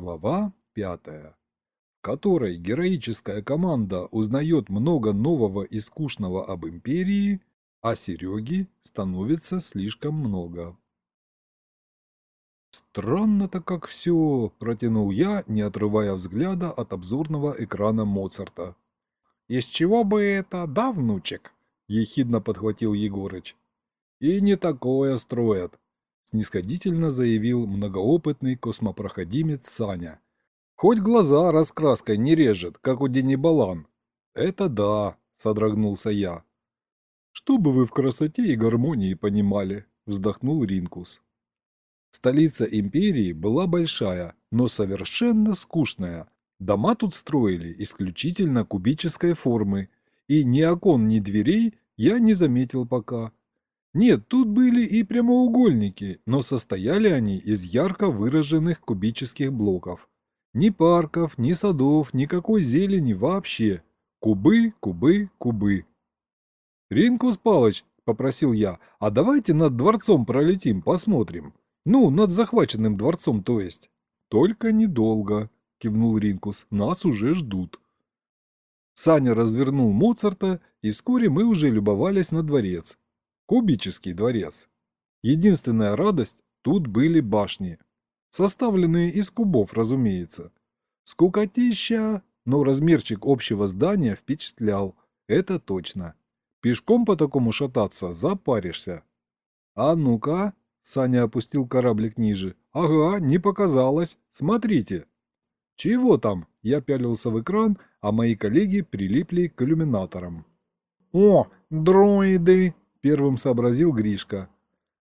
Глава пятая, в которой героическая команда узнает много нового и скучного об империи, а Сереги становится слишком много. «Странно-то как все», – протянул я, не отрывая взгляда от обзорного экрана Моцарта. «Из чего бы это, да, внучек?» – ехидно подхватил Егорыч. «И не такое строят», – снисходительно заявил многоопытный космопроходимец Саня. «Хоть глаза раскраской не режет, как у Дени Балан». «Это да», – содрогнулся я. «Что бы вы в красоте и гармонии понимали?» – вздохнул Ринкус. Столица империи была большая, но совершенно скучная. Дома тут строили исключительно кубической формы, и ни окон, ни дверей я не заметил пока. Нет, тут были и прямоугольники, но состояли они из ярко выраженных кубических блоков. Ни парков, ни садов, никакой зелени вообще. Кубы, кубы, кубы. «Ринкус Палыч», — попросил я, — «а давайте над дворцом пролетим, посмотрим». Ну, над захваченным дворцом, то есть. Только недолго, кивнул Ринкус, нас уже ждут. Саня развернул Моцарта, и вскоре мы уже любовались на дворец. Кубический дворец. Единственная радость – тут были башни. Составленные из кубов, разумеется. Скукотища, но размерчик общего здания впечатлял, это точно. Пешком по такому шататься запаришься. А ну-ка, Саня опустил кораблик ниже. «Ага, не показалось. Смотрите». «Чего там?» Я пялился в экран, а мои коллеги прилипли к иллюминаторам. «О, дроиды!» – первым сообразил Гришка.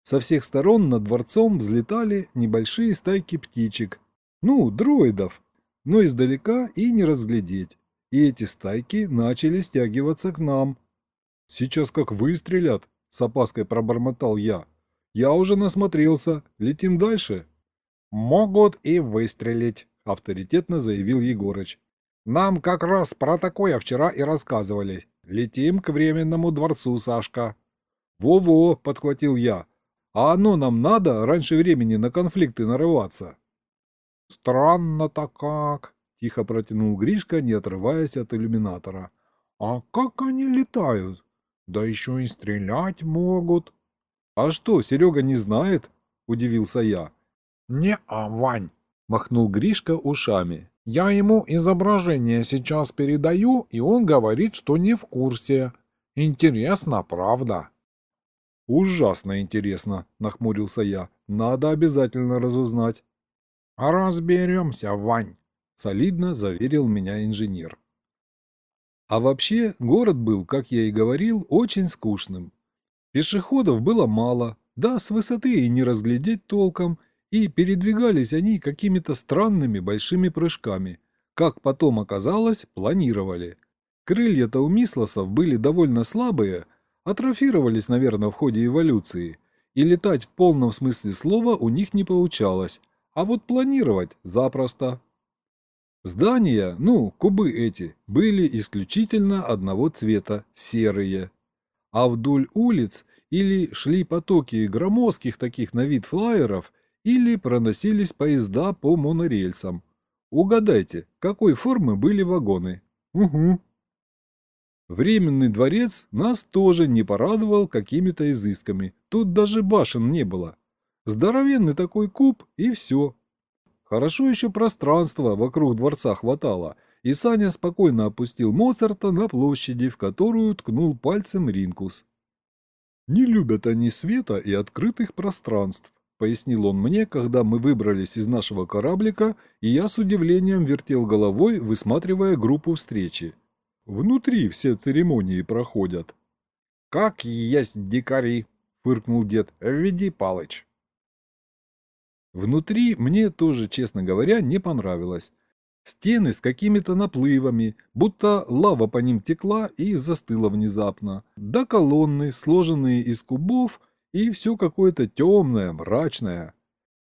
Со всех сторон над дворцом взлетали небольшие стайки птичек. Ну, дроидов. Но издалека и не разглядеть. И эти стайки начали стягиваться к нам. «Сейчас как выстрелят!» – с опаской пробормотал я. Я уже насмотрелся. Летим дальше?» «Могут и выстрелить», — авторитетно заявил Егорыч. «Нам как раз про такое вчера и рассказывали. Летим к временному дворцу, Сашка». «Во-во», — подхватил я. «А оно нам надо раньше времени на конфликты нарываться?» «Странно-то как», — тихо протянул Гришка, не отрываясь от иллюминатора. «А как они летают? Да еще и стрелять могут». «А что, Серега не знает?» – удивился я. «Не-а, Вань», – махнул Гришка ушами. «Я ему изображение сейчас передаю, и он говорит, что не в курсе. Интересно, правда?» «Ужасно интересно», – нахмурился я. «Надо обязательно разузнать». «Разберемся, Вань», – солидно заверил меня инженер. А вообще, город был, как я и говорил, очень скучным. Пешеходов было мало, да с высоты и не разглядеть толком, и передвигались они какими-то странными большими прыжками. Как потом оказалось, планировали. Крылья-то у мислосов были довольно слабые, атрофировались, наверное, в ходе эволюции, и летать в полном смысле слова у них не получалось, а вот планировать запросто. Здания, ну, кубы эти, были исключительно одного цвета – серые а вдоль улиц или шли потоки громоздких таких на вид флайеров, или проносились поезда по монорельсам. Угадайте, какой формы были вагоны? Угу. Временный дворец нас тоже не порадовал какими-то изысками. Тут даже башен не было. Здоровенный такой куб и все. Хорошо еще пространства вокруг дворца хватало – и Саня спокойно опустил Моцарта на площади, в которую ткнул пальцем Ринкус. «Не любят они света и открытых пространств», — пояснил он мне, когда мы выбрались из нашего кораблика, и я с удивлением вертел головой, высматривая группу встречи. «Внутри все церемонии проходят». «Как есть дикари», — фыркнул дед, — «введи Палыч». Внутри мне тоже, честно говоря, не понравилось. Стены с какими-то наплывами, будто лава по ним текла и застыла внезапно. Да колонны, сложенные из кубов, и все какое-то темное, мрачное.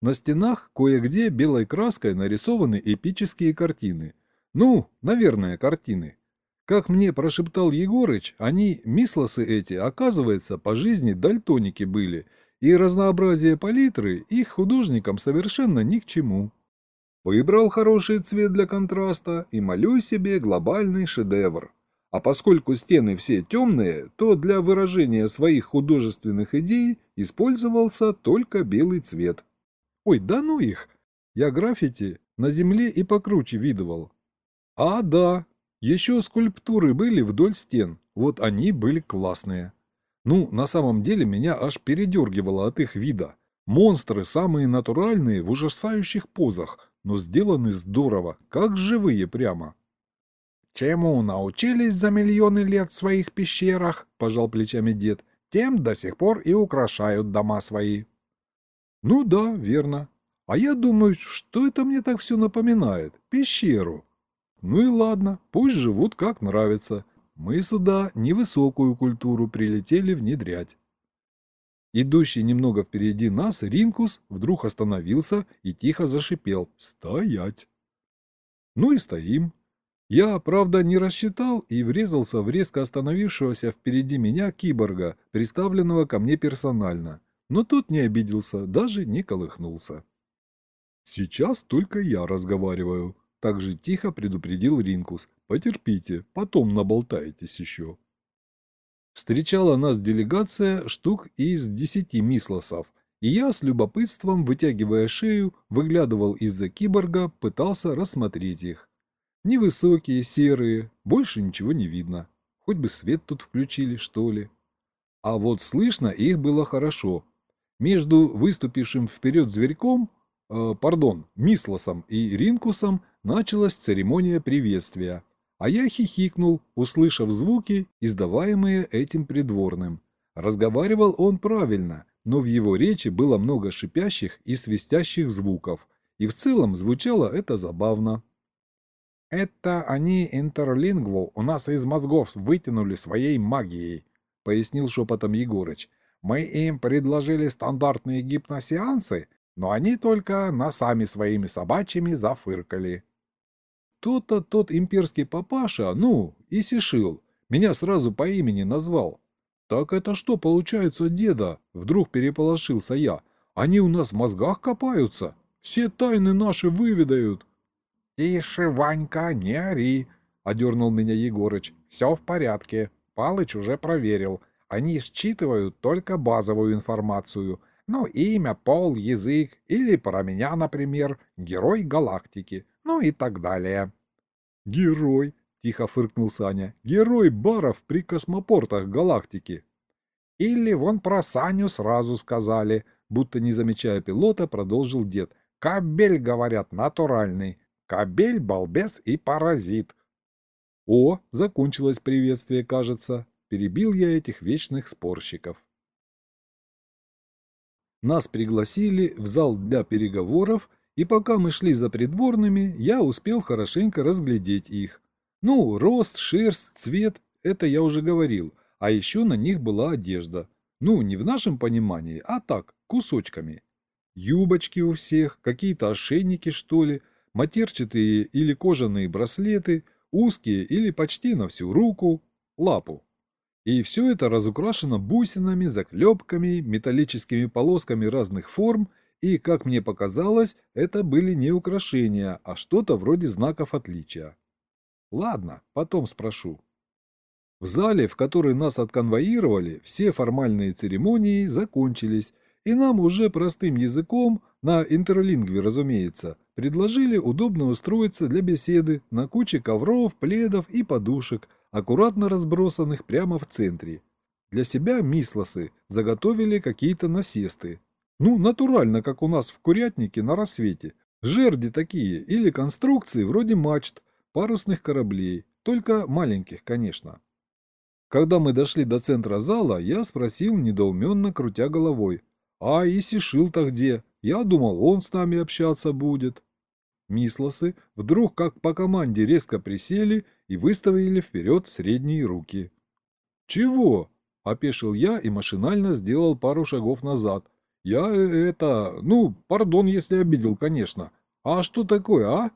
На стенах кое-где белой краской нарисованы эпические картины. Ну, наверное, картины. Как мне прошептал Егорыч, они, мислосы эти, оказывается, по жизни дальтоники были, и разнообразие палитры их художникам совершенно ни к чему. Выбрал хороший цвет для контраста и молю себе глобальный шедевр. А поскольку стены все темные, то для выражения своих художественных идей использовался только белый цвет. Ой, да ну их! Я граффити на земле и покруче видывал. А, да, еще скульптуры были вдоль стен, вот они были классные. Ну, на самом деле меня аж передергивало от их вида. Монстры самые натуральные в ужасающих позах, но сделаны здорово, как живые прямо. «Чему научились за миллионы лет в своих пещерах?» – пожал плечами дед. «Тем до сих пор и украшают дома свои». «Ну да, верно. А я думаю, что это мне так все напоминает? Пещеру. Ну и ладно, пусть живут как нравится. Мы сюда невысокую культуру прилетели внедрять». Идущий немного впереди нас Ринкус вдруг остановился и тихо зашипел «Стоять!». Ну и стоим. Я, правда, не рассчитал и врезался в резко остановившегося впереди меня киборга, приставленного ко мне персонально, но тот не обиделся, даже не колыхнулся. «Сейчас только я разговариваю», — так же тихо предупредил Ринкус. «Потерпите, потом наболтаетесь еще». Встречала нас делегация штук из десяти мислосов, и я с любопытством, вытягивая шею, выглядывал из-за киборга, пытался рассмотреть их. Невысокие, серые, больше ничего не видно. Хоть бы свет тут включили, что ли. А вот слышно их было хорошо. Между выступившим вперед зверьком, э, пардон, Мислосом и Ринкусом началась церемония приветствия. А я хихикнул, услышав звуки, издаваемые этим придворным. Разговаривал он правильно, но в его речи было много шипящих и свистящих звуков, и в целом звучало это забавно. «Это они интерлингву у нас из мозгов вытянули своей магией», — пояснил шепотом Егорыч. «Мы им предложили стандартные гипносеансы, но они только носами своими собачьими зафыркали». То-то тот имперский папаша, ну, и сишил, меня сразу по имени назвал. «Так это что получается, деда?» — вдруг переполошился я. «Они у нас в мозгах копаются, все тайны наши выведают». «Тише, Ванька, не ори!» — одернул меня Егорыч. «Все в порядке. Палыч уже проверил. Они считывают только базовую информацию. Ну, имя, пол, язык, или про меня, например, герой галактики, ну и так далее». «Герой!» — тихо фыркнул Саня. «Герой баров при космопортах галактики». «Или вон про Саню сразу сказали», будто не замечая пилота, продолжил дед. «Кабель, говорят, натуральный. Кобель, балбес и паразит. О, закончилось приветствие, кажется. Перебил я этих вечных спорщиков. Нас пригласили в зал для переговоров, и пока мы шли за придворными, я успел хорошенько разглядеть их. Ну, рост, шерсть, цвет – это я уже говорил, а еще на них была одежда. Ну, не в нашем понимании, а так, кусочками. Юбочки у всех, какие-то ошейники, что ли – матерчатые или кожаные браслеты, узкие или почти на всю руку, лапу. И все это разукрашено бусинами, заклепками, металлическими полосками разных форм, и, как мне показалось, это были не украшения, а что-то вроде знаков отличия. Ладно, потом спрошу. В зале, в который нас отконвоировали, все формальные церемонии закончились, и нам уже простым языком, на интерлингве, разумеется, предложили удобно устроиться для беседы на куче ковров, пледов и подушек, аккуратно разбросанных прямо в центре. Для себя мислосы заготовили какие-то насесты. Ну, натурально, как у нас в курятнике на рассвете. Жерди такие или конструкции вроде мачт, парусных кораблей, только маленьких, конечно. Когда мы дошли до центра зала, я спросил, недоуменно крутя головой, «А Исишил-то где? Я думал, он с нами общаться будет». Мислосы вдруг как по команде резко присели и выставили вперед средние руки. «Чего?» – опешил я и машинально сделал пару шагов назад. «Я э, это... Ну, пардон, если обидел, конечно. А что такое, а?»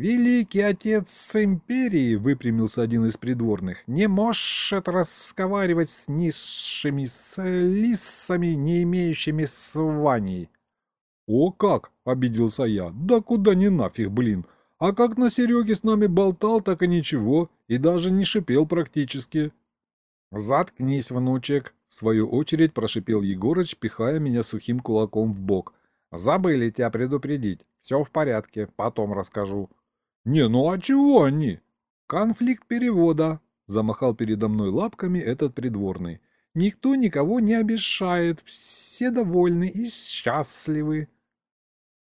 «Великий отец с империи», — выпрямился один из придворных, — «не может расковаривать с низшими, с лисами, не имеющими званий». «О как!» – обиделся я. «Да куда не нафиг, блин! А как на Сереге с нами болтал, так и ничего, и даже не шипел практически». «Заткнись, внучек!» – в свою очередь прошипел Егорыч, пихая меня сухим кулаком в бок. «Забыли тебя предупредить. Все в порядке, потом расскажу». «Не, ну а чего они?» «Конфликт перевода», – замахал передо мной лапками этот придворный. «Никто никого не обещает, все довольны и счастливы».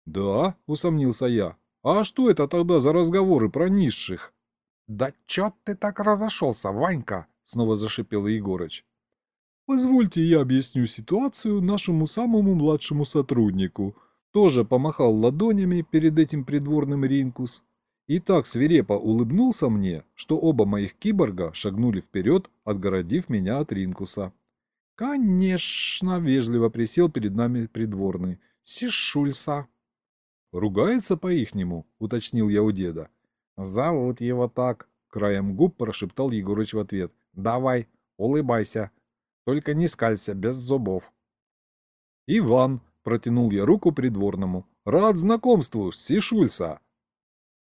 «Да?» – усомнился я. «А что это тогда за разговоры про низших?» «Да чё ты так разошелся, Ванька?» – снова зашипел Егорыч. «Позвольте я объясню ситуацию нашему самому младшему сотруднику». Тоже помахал ладонями перед этим придворным Ринкус. И так свирепо улыбнулся мне, что оба моих киборга шагнули вперед, отгородив меня от Ринкуса. «Конечно!» — вежливо присел перед нами придворный. «Сишульса!» «Ругается по-ихнему», — уточнил я у деда. «Зовут его так», — краем губ прошептал Егорыч в ответ. «Давай, улыбайся. Только не скалься, без зубов». «Иван», — протянул я руку придворному. «Рад знакомству, Сишульса».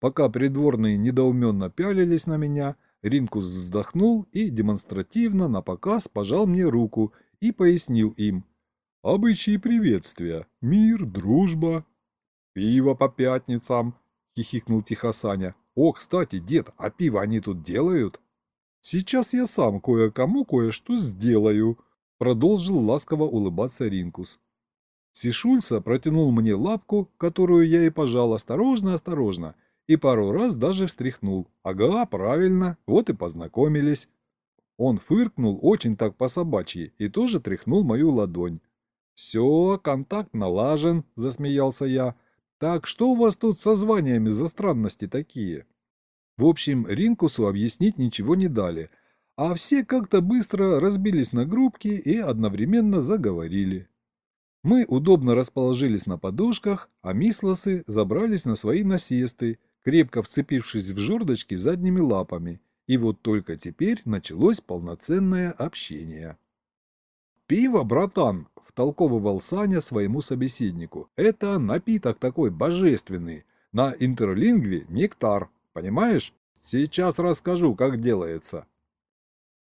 Пока придворные недоуменно пялились на меня, Ринкус вздохнул и демонстративно на показ пожал мне руку и пояснил им. «Обычаи приветствия, мир, дружба, «Пиво по пятницам!» — хихикнул тихо Саня. «О, кстати, дед, а пиво они тут делают?» «Сейчас я сам кое-кому кое-что сделаю», — продолжил ласково улыбаться Ринкус. Сишульса протянул мне лапку, которую я и пожал осторожно-осторожно, и пару раз даже встряхнул. «Ага, правильно, вот и познакомились». Он фыркнул очень так по-собачьи и тоже тряхнул мою ладонь. «Все, контакт налажен», — засмеялся я. Так что у вас тут со званиями за странности такие? В общем, Ринкусу объяснить ничего не дали, а все как-то быстро разбились на группки и одновременно заговорили. Мы удобно расположились на подушках, а мислосы забрались на свои насесты, крепко вцепившись в жердочки задними лапами, и вот только теперь началось полноценное общение. «Пиво, братан!» втолковывал Саня своему собеседнику. «Это напиток такой божественный. На интерлингве нектар. Понимаешь? Сейчас расскажу, как делается».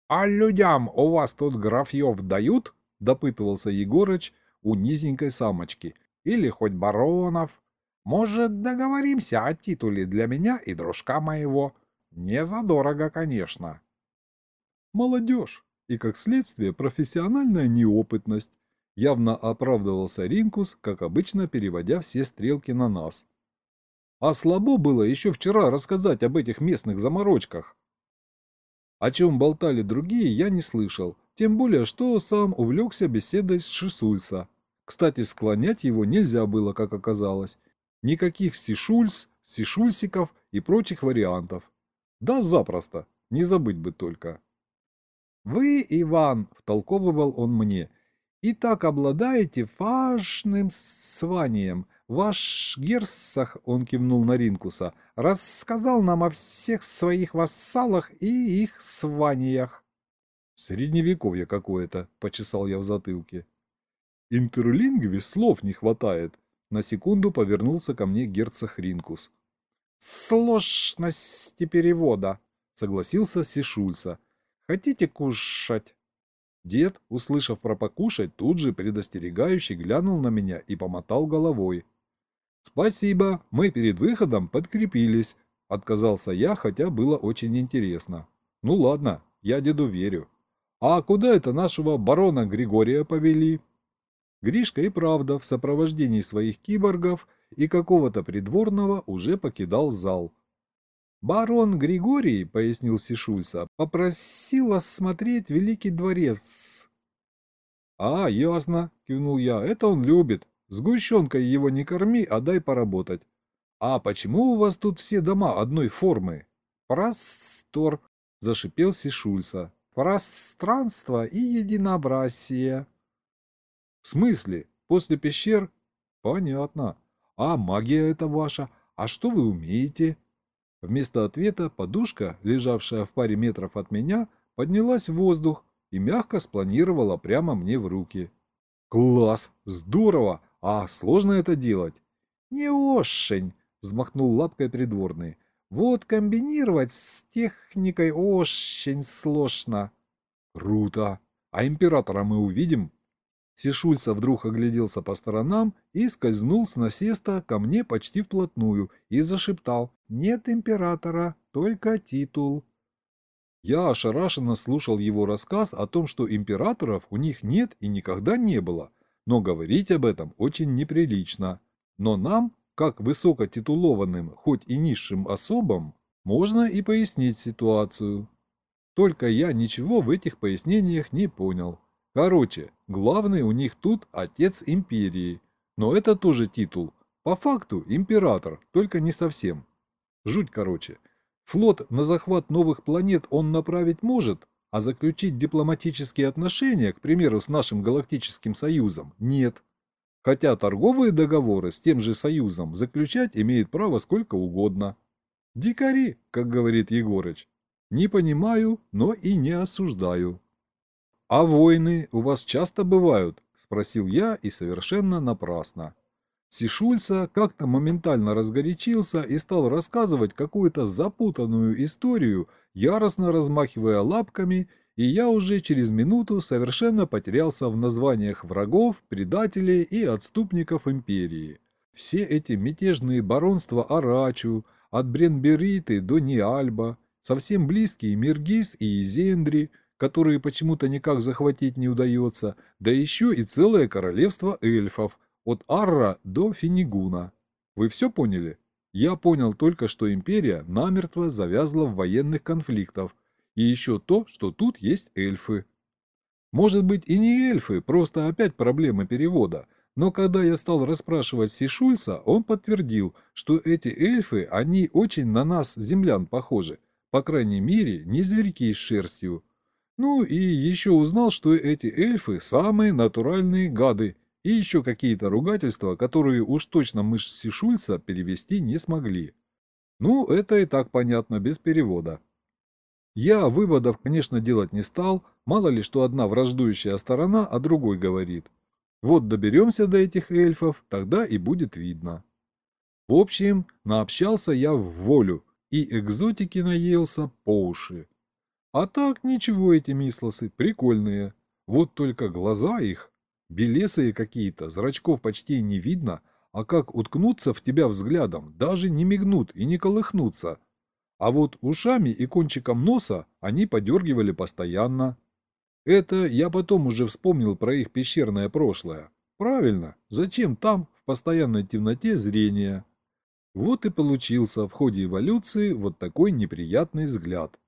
«А людям у вас тут графьев дают?» – допытывался Егорыч у низенькой самочки. «Или хоть баронов? Может, договоримся о титуле для меня и дружка моего? Не задорого, конечно». Молодежь и, как следствие, профессиональная неопытность Явно оправдывался Ринкус, как обычно переводя все стрелки на нас. А слабо было еще вчера рассказать об этих местных заморочках. О чем болтали другие, я не слышал, тем более, что сам увлекся беседой с Шисульса. Кстати, склонять его нельзя было, как оказалось. Никаких сишульс, сишульсиков и прочих вариантов. Да, запросто, не забыть бы только. «Вы, Иван», — втолковывал он мне, и так обладаете важным званием. Ваш герцог, он кивнул на Ринкуса, рассказал нам о всех своих вассалах и их званиях. Средневековье какое-то, почесал я в затылке. Интерлингве слов не хватает. На секунду повернулся ко мне герцог Ринкус. «Сложности перевода», — согласился Сишульса. «Хотите кушать?» Дед, услышав про покушать, тут же предостерегающе глянул на меня и помотал головой. «Спасибо, мы перед выходом подкрепились», — отказался я, хотя было очень интересно. «Ну ладно, я деду верю. А куда это нашего барона Григория повели?» Гришка и правда в сопровождении своих киборгов и какого-то придворного уже покидал зал. «Барон Григорий, — пояснил Сишульса, — попросил осмотреть Великий дворец». «А, ясно, — кивнул я, — это он любит. Сгущенкой его не корми, а дай поработать. А почему у вас тут все дома одной формы?» «Простор», — зашипел Сишульса. «Пространство и единообразие». «В смысле? После пещер?» «Понятно. А магия это ваша? А что вы умеете?» Вместо ответа подушка, лежавшая в паре метров от меня, поднялась в воздух и мягко спланировала прямо мне в руки. «Класс! Здорово! А сложно это делать? Не ошень, взмахнул лапкой придворный. Вот комбинировать с техникой очень сложно. Круто. А императора мы увидим? Сишульца вдруг огляделся по сторонам и скользнул с насеста ко мне почти вплотную и зашептал «Нет императора, только титул». Я ошарашенно слушал его рассказ о том, что императоров у них нет и никогда не было, но говорить об этом очень неприлично. Но нам, как высокотитулованным, хоть и низшим особам, можно и пояснить ситуацию. Только я ничего в этих пояснениях не понял. Короче, главный у них тут отец империи, но это тоже титул. По факту император, только не совсем. Жуть короче. Флот на захват новых планет он направить может, а заключить дипломатические отношения, к примеру, с нашим галактическим союзом, нет. Хотя торговые договоры с тем же союзом заключать имеет право сколько угодно. Дикари, как говорит Егорыч. Не понимаю, но и не осуждаю. «А войны у вас часто бывают?» – спросил я и совершенно напрасно. Сишульца как-то моментально разгорячился и стал рассказывать какую-то запутанную историю, яростно размахивая лапками, и я уже через минуту совершенно потерялся в названиях врагов, предателей и отступников империи. Все эти мятежные баронства Арачу, от Бренбериты до Ниальба, совсем близкие Миргиз и Изендри, которые почему-то никак захватить не удается, да еще и целое королевство эльфов – от Арра до Финигуна. Вы все поняли? Я понял только, что империя намертво завязла в военных конфликтах, и еще то, что тут есть эльфы. Может быть и не эльфы, просто опять проблема перевода, но когда я стал расспрашивать Сишульса, он подтвердил, что эти эльфы, они очень на нас, землян, похожи, по крайней мере, не зверьки с шерстью. Ну и еще узнал, что эти эльфы самые натуральные гады, и еще какие-то ругательства, которые уж точно мы с Сишульца перевести не смогли. Ну, это и так понятно, без перевода. Я выводов, конечно, делать не стал, мало ли что одна враждующая сторона о другой говорит. Вот доберемся до этих эльфов, тогда и будет видно. В общем, наобщался я в волю, и экзотики наелся по уши. А так ничего эти мислосы, прикольные. Вот только глаза их Белесые какие-то, зрачков почти не видно, а как уткнуться в тебя взглядом, даже не мигнут и не колыхнутся. А вот ушами и кончиком носа они подергивали постоянно. Это я потом уже вспомнил про их пещерное прошлое. Правильно, зачем там в постоянной темноте зрение? Вот и получился в ходе эволюции вот такой неприятный взгляд.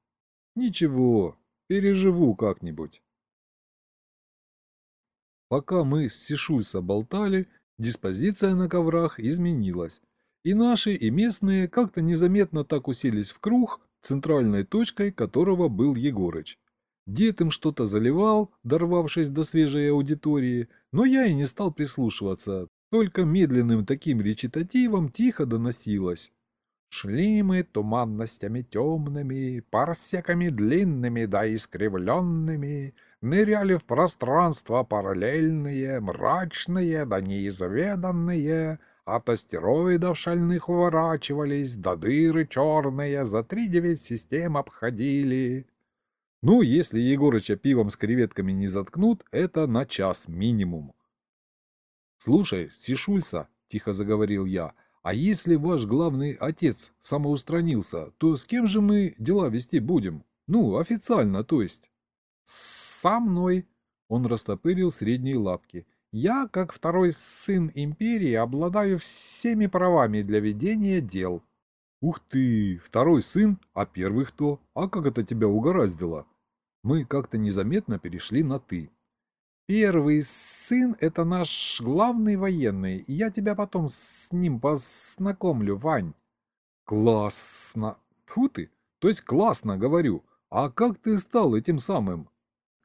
Ничего, переживу как-нибудь. Пока мы с Сишульса болтали, диспозиция на коврах изменилась, и наши, и местные как-то незаметно так уселись в круг, центральной точкой которого был Егорыч. Дед им что-то заливал, дорвавшись до свежей аудитории, но я и не стал прислушиваться, только медленным таким речитативом тихо доносилось. Шли мы туманностями темными, парсеками длинными да искривленными, ныряли в пространства параллельные, мрачные да неизведанные, от астероидов шальных уворачивались, да дыры черные за три девять систем обходили. Ну, если Егорыча пивом с креветками не заткнут, это на час минимум. «Слушай, Сишульса», — тихо заговорил я, — «а если ваш главный отец самоустранился, то с кем же мы дела вести будем? Ну, официально, то есть?» со мной!» Он растопырил средние лапки. «Я, как второй сын империи, обладаю всеми правами для ведения дел». «Ух ты! Второй сын? А первый кто? А как это тебя угораздило?» Мы как-то незаметно перешли на «ты». «Первый сын — это наш главный военный, я тебя потом с ним познакомлю, Вань». «Классно! Фу ты! То есть классно, говорю. А как ты стал этим самым?»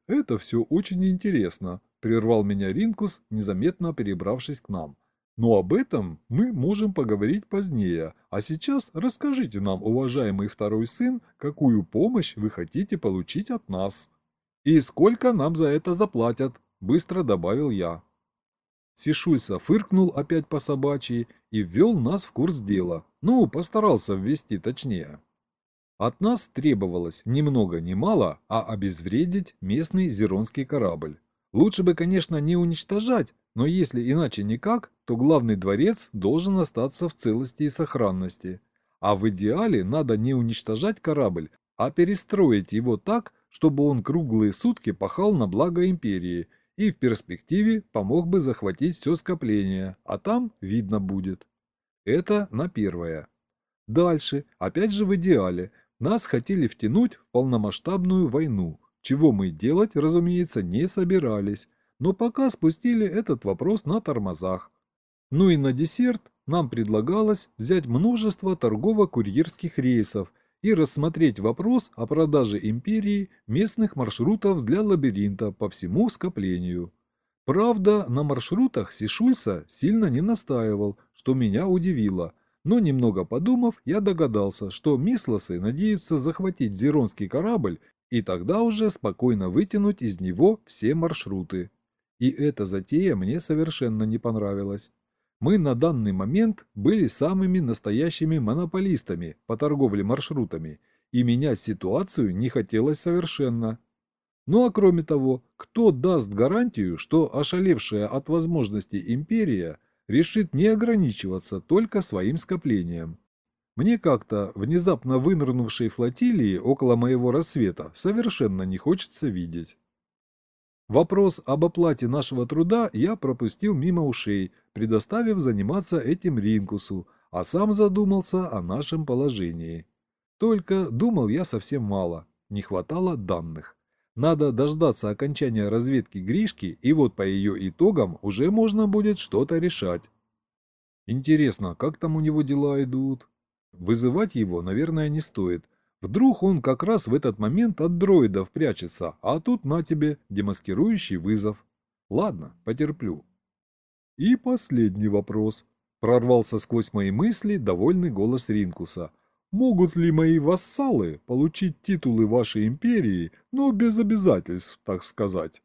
«Это все очень интересно», – прервал меня Ринкус, незаметно перебравшись к нам. «Но об этом мы можем поговорить позднее, а сейчас расскажите нам, уважаемый второй сын, какую помощь вы хотите получить от нас». «И сколько нам за это заплатят?» – быстро добавил я. Сишульса фыркнул опять по собачьи и ввел нас в курс дела. Ну, постарался ввести точнее. От нас требовалось ни много ни мало, а обезвредить местный зеронский корабль. Лучше бы, конечно, не уничтожать, но если иначе никак, то главный дворец должен остаться в целости и сохранности. А в идеале надо не уничтожать корабль, а перестроить его так, чтобы он круглые сутки пахал на благо империи и в перспективе помог бы захватить все скопление, а там видно будет. Это на первое. Дальше, опять же в идеале, нас хотели втянуть в полномасштабную войну, чего мы делать, разумеется, не собирались, но пока спустили этот вопрос на тормозах. Ну и на десерт нам предлагалось взять множество торгово-курьерских рейсов и рассмотреть вопрос о продаже империи местных маршрутов для лабиринта по всему скоплению. Правда, на маршрутах Сишульса сильно не настаивал, что меня удивило, но немного подумав, я догадался, что Мислосы надеются захватить Зеронский корабль и тогда уже спокойно вытянуть из него все маршруты. И эта затея мне совершенно не понравилась. Мы на данный момент были самыми настоящими монополистами по торговле маршрутами, и менять ситуацию не хотелось совершенно. Ну а кроме того, кто даст гарантию, что ошалевшая от возможностей империя решит не ограничиваться только своим скоплением? Мне как-то внезапно вынырнувшей флотилии около моего рассвета совершенно не хочется видеть. Вопрос об оплате нашего труда я пропустил мимо ушей, предоставив заниматься этим Ринкусу, а сам задумался о нашем положении. Только думал я совсем мало, не хватало данных. Надо дождаться окончания разведки Гришки, и вот по ее итогам уже можно будет что-то решать. Интересно, как там у него дела идут? Вызывать его, наверное, не стоит, Вдруг он как раз в этот момент от дроидов прячется, а тут на тебе демаскирующий вызов. Ладно, потерплю. И последний вопрос. Прорвался сквозь мои мысли довольный голос Ринкуса. Могут ли мои вассалы получить титулы вашей империи, но без обязательств, так сказать?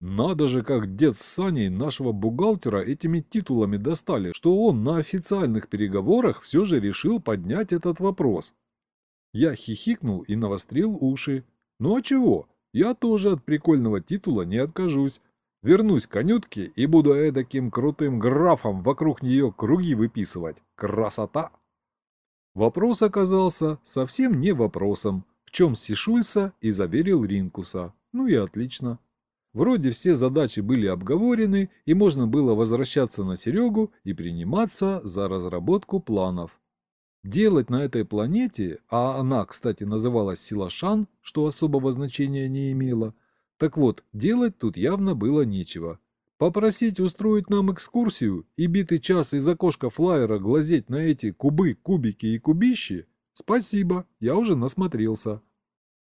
Надо же, как дед с Саней нашего бухгалтера этими титулами достали, что он на официальных переговорах все же решил поднять этот вопрос. Я хихикнул и навострил уши. Ну а чего? Я тоже от прикольного титула не откажусь. Вернусь к конютке и буду эдаким крутым графом вокруг нее круги выписывать. Красота! Вопрос оказался совсем не вопросом, в чем Сишульса и заверил Ринкуса. Ну и отлично. Вроде все задачи были обговорены, и можно было возвращаться на Серегу и приниматься за разработку планов. Делать на этой планете, а она, кстати, называлась Силашан, что особого значения не имело, так вот, делать тут явно было нечего. Попросить устроить нам экскурсию и битый час из окошка флайера глазеть на эти кубы, кубики и кубищи? Спасибо, я уже насмотрелся.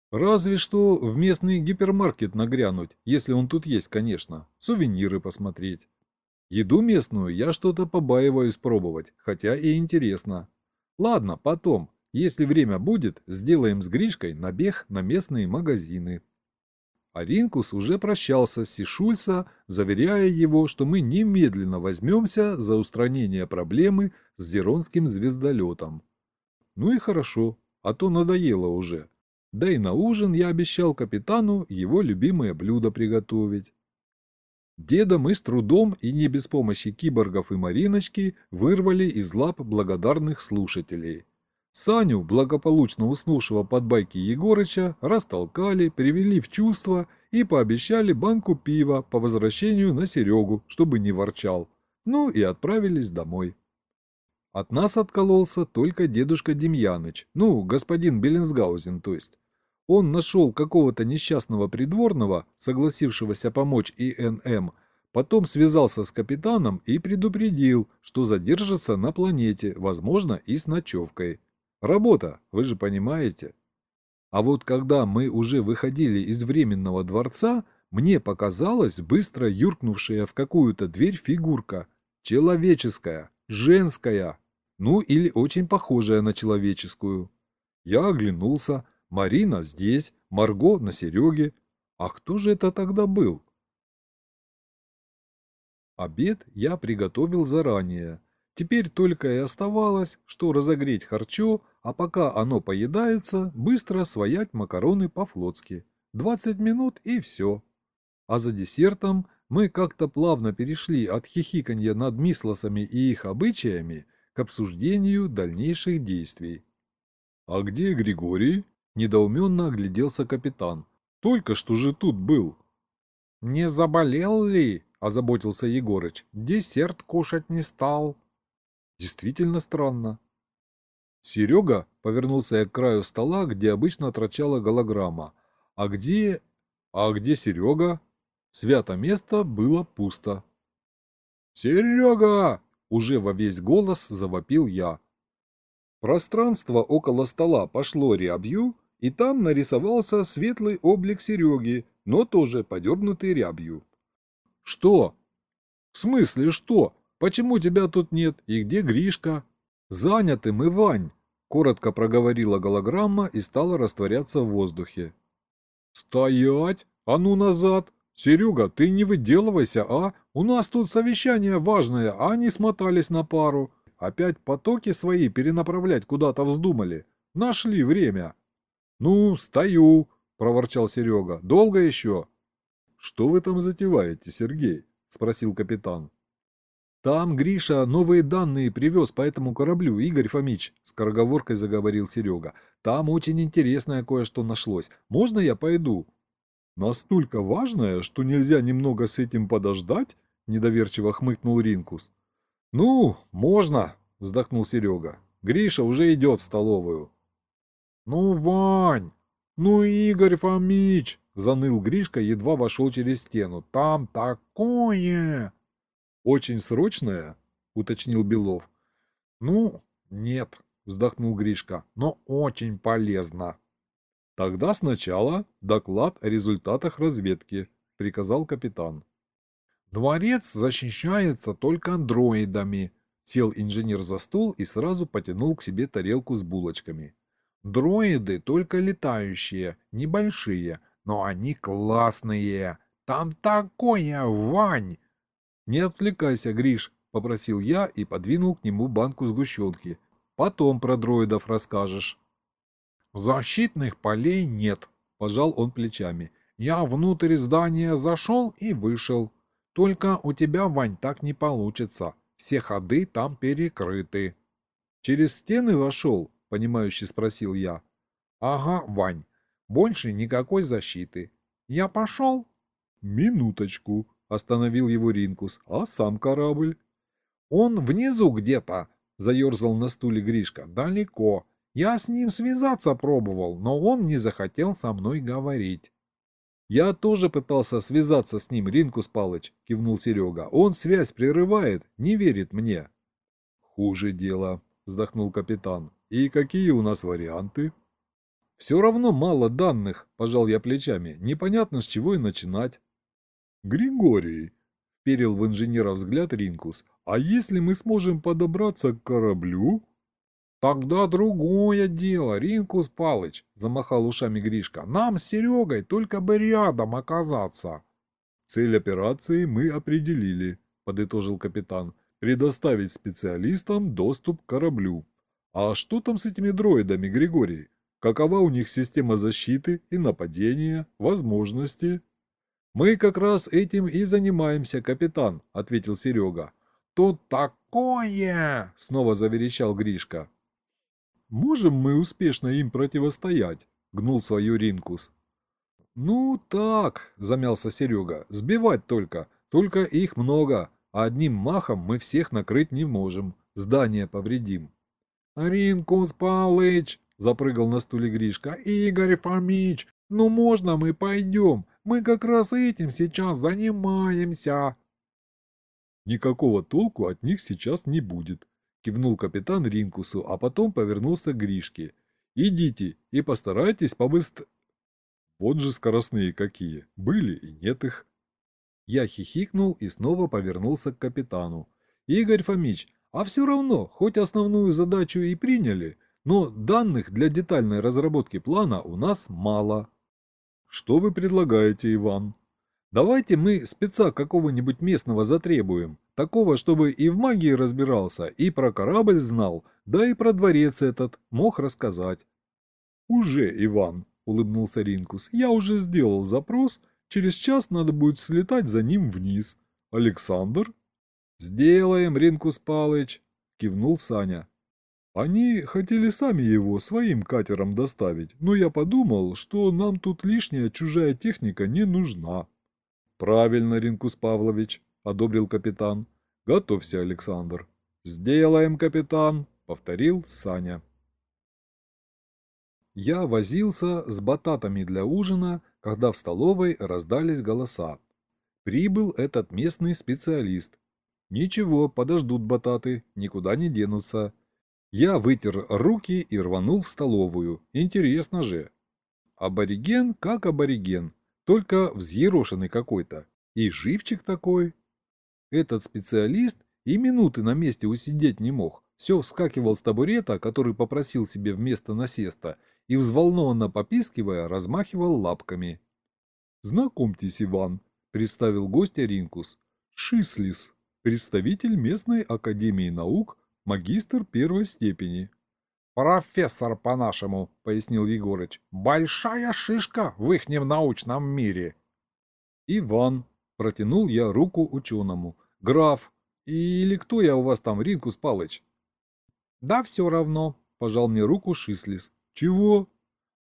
Разве что в местный гипермаркет нагрянуть, если он тут есть, конечно, сувениры посмотреть. Еду местную я что-то побаиваюсь пробовать, хотя и интересно. Ладно, потом, если время будет, сделаем с Гришкой набег на местные магазины. Аринкус уже прощался с Сишульса, заверяя его, что мы немедленно возьмемся за устранение проблемы с зеронским звездолетом. Ну и хорошо, а то надоело уже. Да и на ужин я обещал капитану его любимое блюдо приготовить. Деда мы с трудом и не без помощи киборгов и Мариночки вырвали из лап благодарных слушателей. Саню, благополучно уснувшего под байки Егорыча, растолкали, привели в чувство и пообещали банку пива по возвращению на Серегу, чтобы не ворчал. Ну и отправились домой. От нас откололся только дедушка Демьяныч, ну, господин Беллинсгаузен, то есть. Он нашел какого-то несчастного придворного, согласившегося помочь ИНМ, потом связался с капитаном и предупредил, что задержится на планете, возможно, и с ночевкой. Работа, вы же понимаете. А вот когда мы уже выходили из временного дворца, мне показалась быстро юркнувшая в какую-то дверь фигурка. Человеческая, женская, ну или очень похожая на человеческую. Я оглянулся, Марина здесь, Марго на Сереге. А кто же это тогда был? Обед я приготовил заранее. Теперь только и оставалось, что разогреть харчо, а пока оно поедается, быстро своять макароны по-флотски. 20 минут и все. А за десертом мы как-то плавно перешли от хихиканья над мислосами и их обычаями к обсуждению дальнейших действий. «А где Григорий?» – недоуменно огляделся капитан. «Только что же тут был». «Не заболел ли?» – озаботился Егорыч. «Десерт кушать не стал». Действительно странно. Серега повернулся к краю стола, где обычно торчала голограмма. А где... А где Серега? Свято место было пусто. «Серега!» – уже во весь голос завопил я. Пространство около стола пошло рябью, и там нарисовался светлый облик Сереги, но тоже подернутый рябью. «Что?» «В смысле что? Почему тебя тут нет? И где Гришка?» «Заняты мы, Вань!» – коротко проговорила голограмма и стала растворяться в воздухе. «Стоять! А ну назад! Серега, ты не выделывайся, а? У нас тут совещание важное, а они смотались на пару. Опять потоки свои перенаправлять куда-то вздумали. Нашли время». «Ну, стою!» – проворчал Серега. «Долго еще?» «Что вы там затеваете, Сергей?» – спросил капитан. «Там Гриша новые данные привез по этому кораблю, Игорь Фомич», — скороговоркой заговорил Серега. «Там очень интересное кое-что нашлось. Можно я пойду?» «Настолько важное, что нельзя немного с этим подождать?» — недоверчиво хмыкнул Ринкус. «Ну, можно», — вздохнул Серега. «Гриша уже идет в столовую». «Ну, Вань! Ну, Игорь Фомич!» — заныл Гришка, едва вошел через стену. «Там такое!» «Очень срочное?» — уточнил Белов. «Ну, нет», — вздохнул Гришка, — «но очень полезно». «Тогда сначала доклад о результатах разведки», — приказал капитан. «Дворец защищается только андроидами», — сел инженер за стол и сразу потянул к себе тарелку с булочками. «Дроиды только летающие, небольшие, но они классные. Там такое, Вань!» «Не отвлекайся, Гриш», — попросил я и подвинул к нему банку сгущенки. «Потом про дроидов расскажешь». «Защитных полей нет», — пожал он плечами. «Я внутрь здания зашел и вышел. Только у тебя, Вань, так не получится. Все ходы там перекрыты». «Через стены вошел?» — понимающе спросил я. «Ага, Вань, больше никакой защиты. Я пошел?» «Минуточку», Остановил его Ринкус. А сам корабль? Он внизу где-то, заерзал на стуле Гришка. Далеко. Я с ним связаться пробовал, но он не захотел со мной говорить. «Я тоже пытался связаться с ним, Ринкус Палыч», — кивнул Серега. «Он связь прерывает, не верит мне». «Хуже дело», — вздохнул капитан. «И какие у нас варианты?» «Все равно мало данных», — пожал я плечами. «Непонятно, с чего и начинать». «Григорий», — вперил в инженера взгляд Ринкус, «а если мы сможем подобраться к кораблю?» «Тогда другое дело, Ринкус Палыч», — замахал ушами Гришка. «Нам с Серегой только бы рядом оказаться». «Цель операции мы определили», — подытожил капитан. «Предоставить специалистам доступ к кораблю. А что там с этими дроидами, Григорий? Какова у них система защиты и нападения, возможности?» «Мы как раз этим и занимаемся, капитан», — ответил Серега. «Тут такое!» — снова заверещал Гришка. «Можем мы успешно им противостоять?» — гнул свою Ринкус. «Ну так», — замялся Серега, — «сбивать только. Только их много, а одним махом мы всех накрыть не можем. Здание повредим». «Ринкус Палыч!» — запрыгал на стуле Гришка. «Игорь Фомич, ну можно мы пойдем? Мы как раз этим сейчас занимаемся. Никакого толку от них сейчас не будет, кивнул капитан Ринкусу, а потом повернулся к Гришке. Идите и постарайтесь побыстрее. Вот же скоростные какие, были и нет их. Я хихикнул и снова повернулся к капитану. Игорь Фомич, а все равно, хоть основную задачу и приняли, но данных для детальной разработки плана у нас мало. «Что вы предлагаете, Иван?» Давайте мы спеца какого-нибудь местного затребуем, такого, чтобы и в магии разбирался, и про корабль знал, да и про дворец этот мог рассказать. Уже, Иван, улыбнулся Ринкус, я уже сделал запрос, через час надо будет слетать за ним вниз. Александр? Сделаем, Ринкус Палыч, кивнул Саня. Они хотели сами его своим катером доставить, но я подумал, что нам тут лишняя чужая техника не нужна. Правильно, Ринкус Павлович, одобрил капитан. Готовься, Александр. Сделаем, капитан, повторил Саня. Я возился с бататами для ужина, когда в столовой раздались голоса. Прибыл этот местный специалист. Ничего, подождут бататы, никуда не денутся. Я вытер руки и рванул в столовую. Интересно же. Абориген как абориген, только взъерошенный какой-то. И живчик такой. Этот специалист и минуты на месте усидеть не мог. Все вскакивал с табурета, который попросил себе вместо насеста, и, взволнованно попискивая, размахивал лапками. «Знакомьтесь, Иван», — представил гостя Ринкус. «Шислис, представитель местной академии наук магистр первой степени. «Профессор по-нашему», — пояснил Егорыч. «Большая шишка в ихнем научном мире». «Иван», — протянул я руку ученому. «Граф, или кто я у вас там, Ринкус Палыч?» «Да все равно», — пожал мне руку Шислис. «Чего?»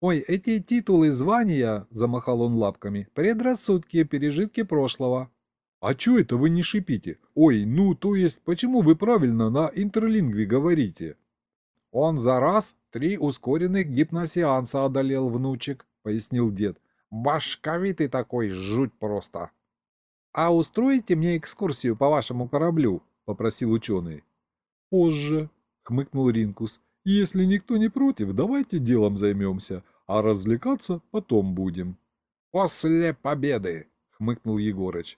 «Ой, эти титулы, звания», — замахал он лапками, — «предрассудки, пережитки прошлого». «А чё это вы не шипите? Ой, ну, то есть, почему вы правильно на интерлингве говорите?» «Он за раз три ускоренных гипносеанса одолел, внучек», — пояснил дед. «Башковитый такой, жуть просто». «А устроите мне экскурсию по вашему кораблю?» — попросил ученый. «Позже», — хмыкнул Ринкус. «Если никто не против, давайте делом займемся, а развлекаться потом будем». «После победы», — хмыкнул Егорыч.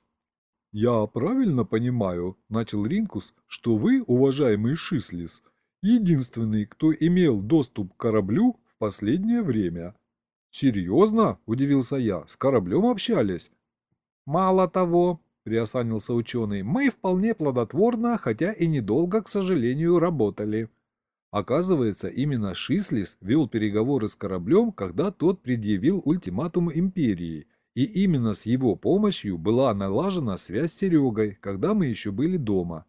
«Я правильно понимаю, — начал Ринкус, — что вы, уважаемый Шислис, единственный, кто имел доступ к кораблю в последнее время?» «Серьезно?» — удивился я. «С кораблем общались?» «Мало того, — приосанился ученый, — мы вполне плодотворно, хотя и недолго, к сожалению, работали». Оказывается, именно Шислис вел переговоры с кораблем, когда тот предъявил ультиматум империи — и именно с его помощью была налажена связь с Серегой, когда мы еще были дома.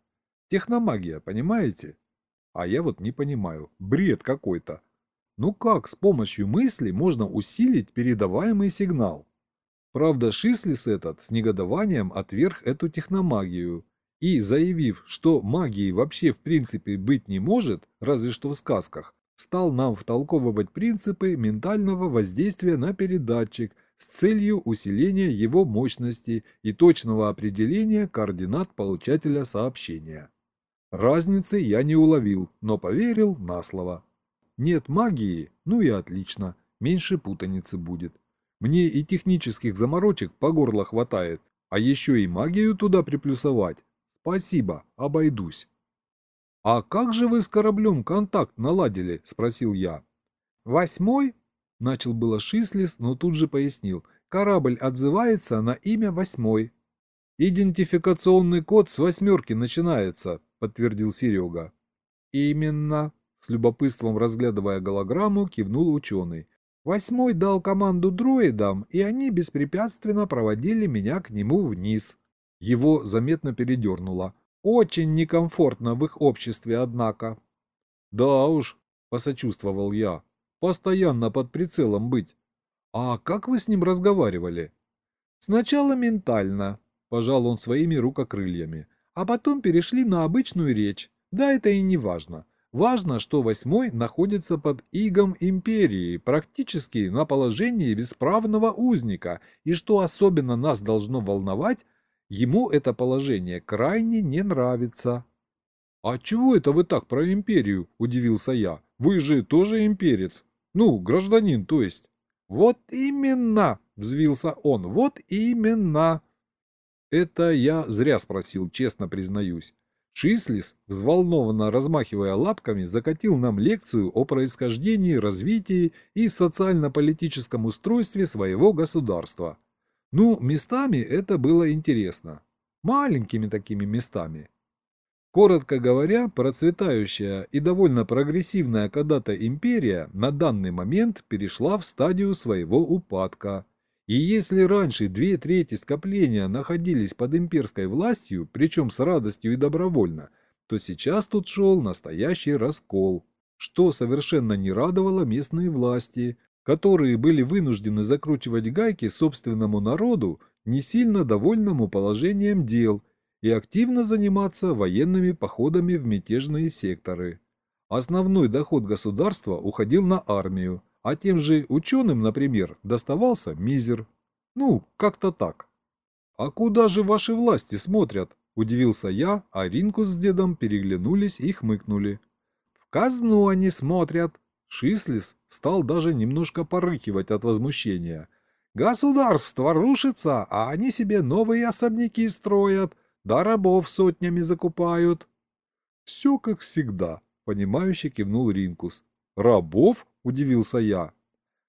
Техномагия, понимаете? А я вот не понимаю. Бред какой-то. Ну как с помощью мысли можно усилить передаваемый сигнал? Правда, Шислис этот с негодованием отверг эту техномагию и, заявив, что магии вообще в принципе быть не может, разве что в сказках, стал нам втолковывать принципы ментального воздействия на передатчик – с целью усиления его мощности и точного определения координат получателя сообщения. Разницы я не уловил, но поверил на слово. Нет магии, ну и отлично, меньше путаницы будет. Мне и технических заморочек по горло хватает, а еще и магию туда приплюсовать. Спасибо, обойдусь. «А как же вы с кораблем контакт наладили?» – спросил я. «Восьмой Начал было Шислис, но тут же пояснил. Корабль отзывается на имя восьмой. «Идентификационный код с восьмерки начинается», — подтвердил Серега. «Именно», — с любопытством разглядывая голограмму, кивнул ученый. «Восьмой дал команду дроидам, и они беспрепятственно проводили меня к нему вниз». Его заметно передернуло. «Очень некомфортно в их обществе, однако». «Да уж», — посочувствовал я. Постоянно под прицелом быть. А как вы с ним разговаривали? Сначала ментально, пожал он своими рукокрыльями, а потом перешли на обычную речь. Да, это и не важно. Важно, что восьмой находится под игом империи, практически на положении бесправного узника, и что особенно нас должно волновать, ему это положение крайне не нравится. «А чего это вы так про империю?» – удивился я. «Вы же тоже имперец». Ну, гражданин, то есть. Вот именно, взвился он, вот именно. Это я зря спросил, честно признаюсь. Шислис, взволнованно размахивая лапками, закатил нам лекцию о происхождении, развитии и социально-политическом устройстве своего государства. Ну, местами это было интересно. Маленькими такими местами. Коротко говоря, процветающая и довольно прогрессивная когда-то империя на данный момент перешла в стадию своего упадка. И если раньше две трети скопления находились под имперской властью, причем с радостью и добровольно, то сейчас тут шел настоящий раскол, что совершенно не радовало местные власти, которые были вынуждены закручивать гайки собственному народу, не сильно довольному положением дел – и активно заниматься военными походами в мятежные секторы. Основной доход государства уходил на армию, а тем же ученым, например, доставался мизер. Ну, как-то так. «А куда же ваши власти смотрят?» – удивился я, а Ринку с дедом переглянулись и хмыкнули. «В казну они смотрят!» Шислис стал даже немножко порыкивать от возмущения. «Государство рушится, а они себе новые особняки строят, да рабов сотнями закупают. Все как всегда, понимающе кивнул Ринкус. Рабов? Удивился я.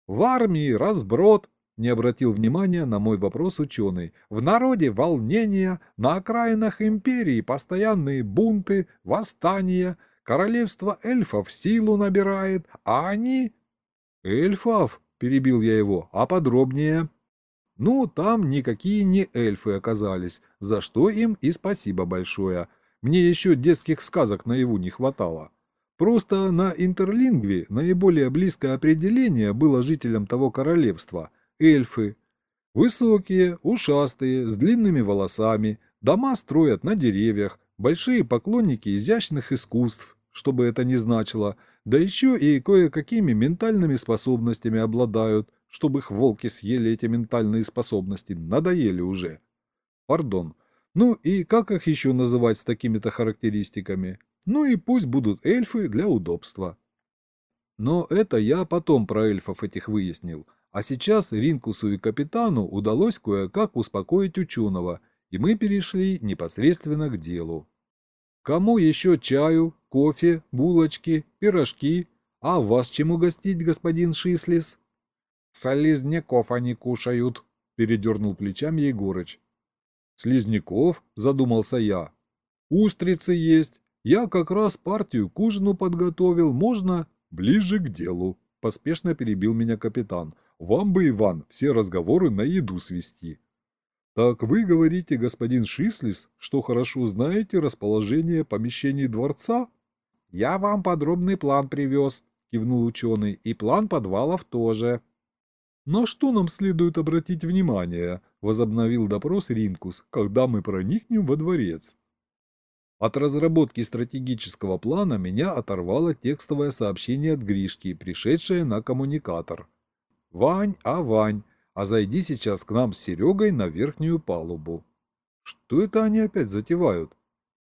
В армии разброд, не обратил внимания на мой вопрос ученый. В народе волнения, на окраинах империи постоянные бунты, восстания, королевство эльфов силу набирает, а они... Эльфов? Перебил я его. А подробнее? Ну, там никакие не эльфы оказались, за что им и спасибо большое. Мне еще детских сказок наяву не хватало. Просто на интерлингве наиболее близкое определение было жителям того королевства – эльфы. Высокие, ушастые, с длинными волосами, дома строят на деревьях, большие поклонники изящных искусств, что бы это ни значило, да еще и кое-какими ментальными способностями обладают – чтобы их волки съели эти ментальные способности, надоели уже. Пардон. Ну и как их еще называть с такими-то характеристиками? Ну и пусть будут эльфы для удобства. Но это я потом про эльфов этих выяснил. А сейчас Ринкусу и капитану удалось кое-как успокоить ученого, и мы перешли непосредственно к делу. Кому еще чаю, кофе, булочки, пирожки? А вас чем угостить, господин Шислис? «Слизняков они кушают», — передернул плечами Егорыч. «Слизняков?» — задумался я. «Устрицы есть. Я как раз партию к ужину подготовил. Можно ближе к делу», — поспешно перебил меня капитан. «Вам бы, Иван, все разговоры на еду свести». «Так вы говорите, господин Шислис, что хорошо знаете расположение помещений дворца?» «Я вам подробный план привез», — кивнул ученый, — «и план подвалов тоже». «На что нам следует обратить внимание?» – возобновил допрос Ринкус, когда мы проникнем во дворец. От разработки стратегического плана меня оторвало текстовое сообщение от Гришки, пришедшее на коммуникатор. «Вань, а Вань, а зайди сейчас к нам с Серегой на верхнюю палубу». Что это они опять затевают?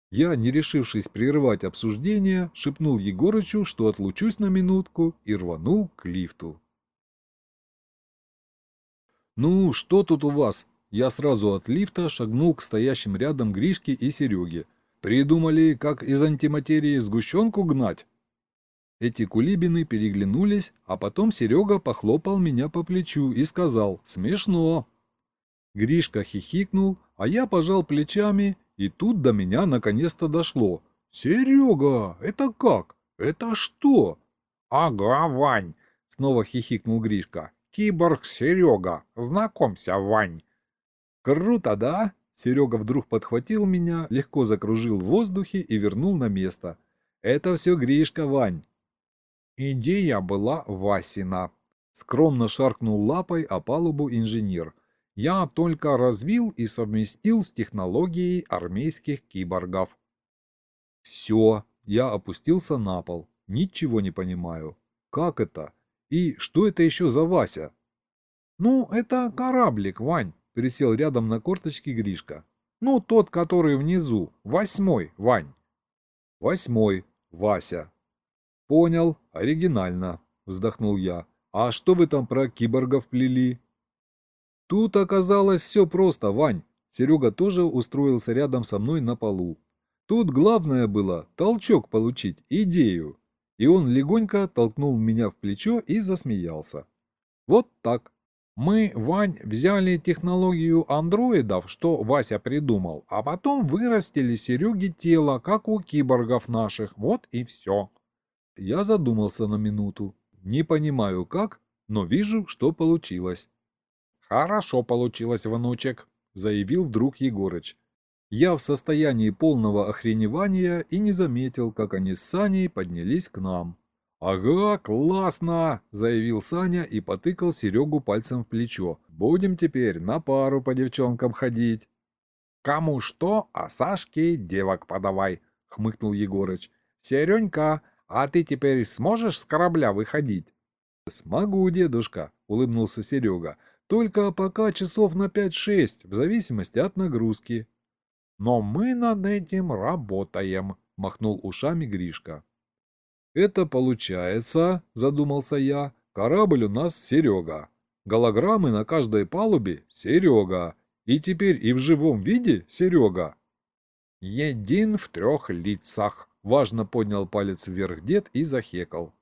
Я, не решившись прерывать обсуждение, шепнул Егорычу, что отлучусь на минутку и рванул к лифту. «Ну, что тут у вас?» Я сразу от лифта шагнул к стоящим рядом Гришке и Сереге. «Придумали, как из антиматерии сгущенку гнать?» Эти кулибины переглянулись, а потом Серега похлопал меня по плечу и сказал «Смешно». Гришка хихикнул, а я пожал плечами, и тут до меня наконец-то дошло. «Серега, это как? Это что?» «Ага, Вань!» — снова хихикнул Гришка. Киборг Серега. Знакомься, Вань. Круто, да? Серега вдруг подхватил меня, легко закружил в воздухе и вернул на место. Это все Гришка, Вань. Идея была Васина. Скромно шаркнул лапой о палубу инженер. Я только развил и совместил с технологией армейских киборгов. Все, я опустился на пол. Ничего не понимаю. Как это? И что это еще за Вася? Ну, это кораблик, Вань, пересел рядом на корточки Гришка. Ну, тот, который внизу, восьмой, Вань. Восьмой, Вася. Понял, оригинально, вздохнул я. А что вы там про киборгов плели? Тут оказалось все просто, Вань. Серега тоже устроился рядом со мной на полу. Тут главное было толчок получить, идею. И он легонько толкнул меня в плечо и засмеялся. Вот так. Мы, Вань, взяли технологию андроидов, что Вася придумал, а потом вырастили Сереге тело, как у киборгов наших. Вот и все. Я задумался на минуту. Не понимаю как, но вижу, что получилось. Хорошо получилось, внучек, заявил вдруг Егорыч. Я в состоянии полного охреневания и не заметил, как они с Саней поднялись к нам. «Ага, классно!» – заявил Саня и потыкал Серегу пальцем в плечо. «Будем теперь на пару по девчонкам ходить». «Кому что, а Сашке девок подавай», – хмыкнул Егорыч. «Серенька, а ты теперь сможешь с корабля выходить?» «Смогу, дедушка», – улыбнулся Серега. «Только пока часов на пять-шесть, в зависимости от нагрузки». «Но мы над этим работаем», – махнул ушами Гришка. «Это получается, — задумался я, — корабль у нас Серега. Голограммы на каждой палубе — Серега. И теперь и в живом виде Серега». «Един в трех лицах», — важно поднял палец вверх дед и захекал.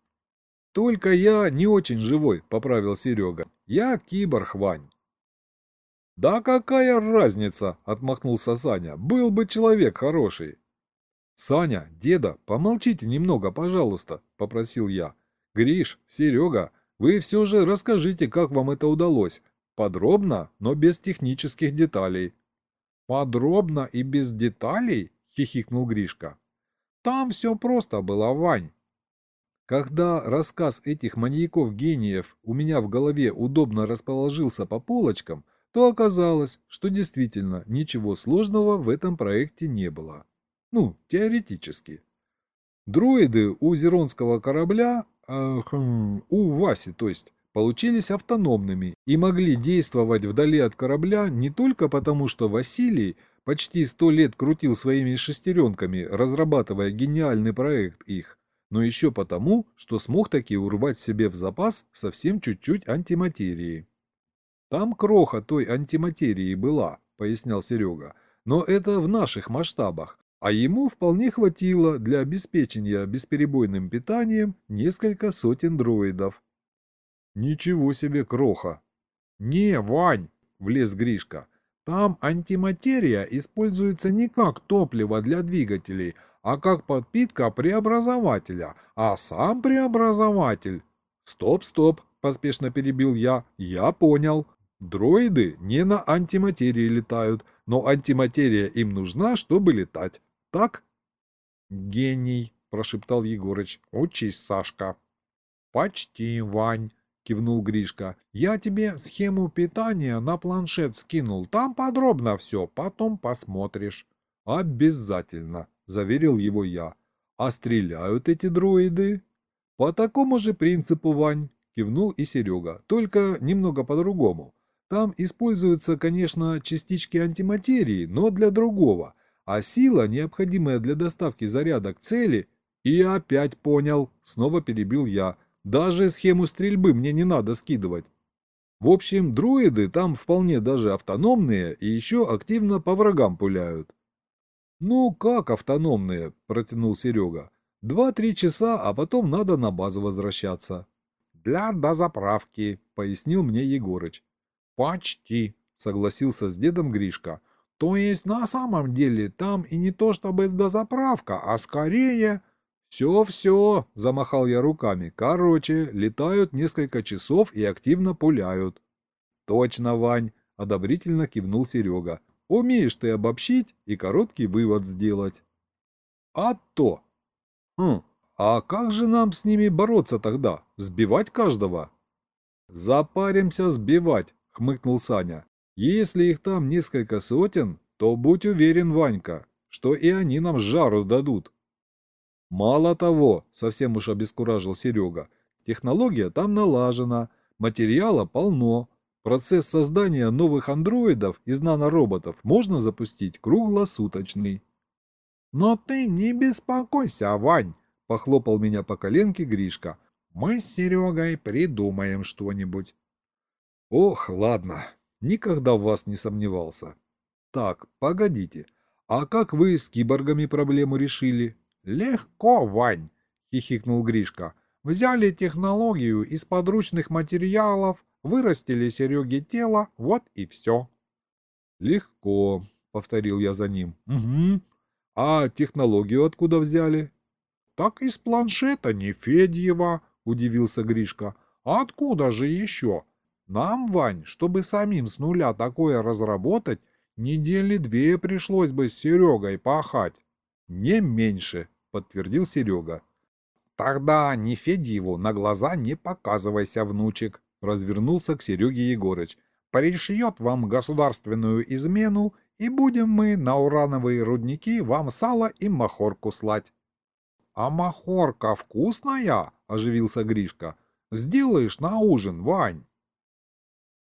«Только я не очень живой», — поправил Серега. «Я киборг, Вань». «Да какая разница?» — отмахнулся Саня. «Был бы человек хороший». «Саня, деда, помолчите немного, пожалуйста», — попросил я. «Гриш, Серега, вы все же расскажите, как вам это удалось. Подробно, но без технических деталей». «Подробно и без деталей?» — хихикнул Гришка. «Там все просто было, Вань. Когда рассказ этих маньяков-гениев у меня в голове удобно расположился по полочкам, то оказалось, что действительно ничего сложного в этом проекте не было. Ну, теоретически. Дроиды у зеронского корабля, э, хм, у Васи, то есть, получились автономными и могли действовать вдали от корабля не только потому, что Василий почти сто лет крутил своими шестеренками, разрабатывая гениальный проект их, но еще потому, что смог таки урвать себе в запас совсем чуть-чуть антиматерии. «Там кроха той антиматерии была», — пояснял Серега, — «но это в наших масштабах, а ему вполне хватило для обеспечения бесперебойным питанием несколько сотен дроидов. Ничего себе кроха! Не, Вань, влез Гришка, там антиматерия используется не как топливо для двигателей, а как подпитка преобразователя, а сам преобразователь... Стоп, стоп, поспешно перебил я, я понял. Дроиды не на антиматерии летают, но антиматерия им нужна, чтобы летать. Так? Гений, прошептал Егорыч. Учись, Сашка. Почти, Вань, кивнул Гришка. Я тебе схему питания на планшет скинул. Там подробно все, потом посмотришь. Обязательно, заверил его я. А стреляют эти дроиды? По такому же принципу, Вань, кивнул и Серега, только немного по-другому. Там используются, конечно, частички антиматерии, но для другого. А сила, необходимая для доставки заряда к цели... И опять понял, снова перебил я. Даже схему стрельбы мне не надо скидывать. В общем, дроиды там вполне даже автономные и еще активно по врагам пуляют. «Ну как автономные?» – протянул Серега. «Два-три часа, а потом надо на базу возвращаться». «Для дозаправки», – пояснил мне Егорыч. «Почти», — согласился с дедом Гришка. «То есть на самом деле там и не то чтобы дозаправка, а скорее...» «Все-все», — замахал я руками. «Короче, летают несколько часов и активно пуляют». «Точно, Вань», — одобрительно кивнул Серега. «Умеешь ты обобщить и короткий вывод сделать». «А то!» «Хм, а как же нам с ними бороться тогда? Сбивать каждого?» «Запаримся сбивать», — хмыкнул Саня. «Если их там несколько сотен, то будь уверен, Ванька, что и они нам жару дадут». «Мало того», — совсем уж обескуражил Серега, — «технология там налажена, материала полно, процесс создания новых андроидов из нанороботов можно запустить круглосуточный». «Но ты не беспокойся, Вань», — похлопал меня по коленке Гришка. «Мы с Серегой придумаем что-нибудь». Ох, ладно, никогда в вас не сомневался. Так, погодите, а как вы с киборгами проблему решили? Легко, Вань, хихикнул Гришка. Взяли технологию из подручных материалов, вырастили Сереге тело, вот и все. Легко, повторил я за ним. Угу. А технологию откуда взяли? Так из планшета Нефедьева, удивился Гришка. А откуда же еще? Нам, Вань, чтобы самим с нуля такое разработать, недели две пришлось бы с Серегой пахать. Не меньше, подтвердил Серега. Тогда Нефедьеву на глаза не показывайся, внучек, развернулся к Сереге Егорыч. Перешьет вам государственную измену, и будем мы на урановые рудники вам сало и махорку слать. — А махорка вкусная? — оживился Гришка. — Сделаешь на ужин, Вань.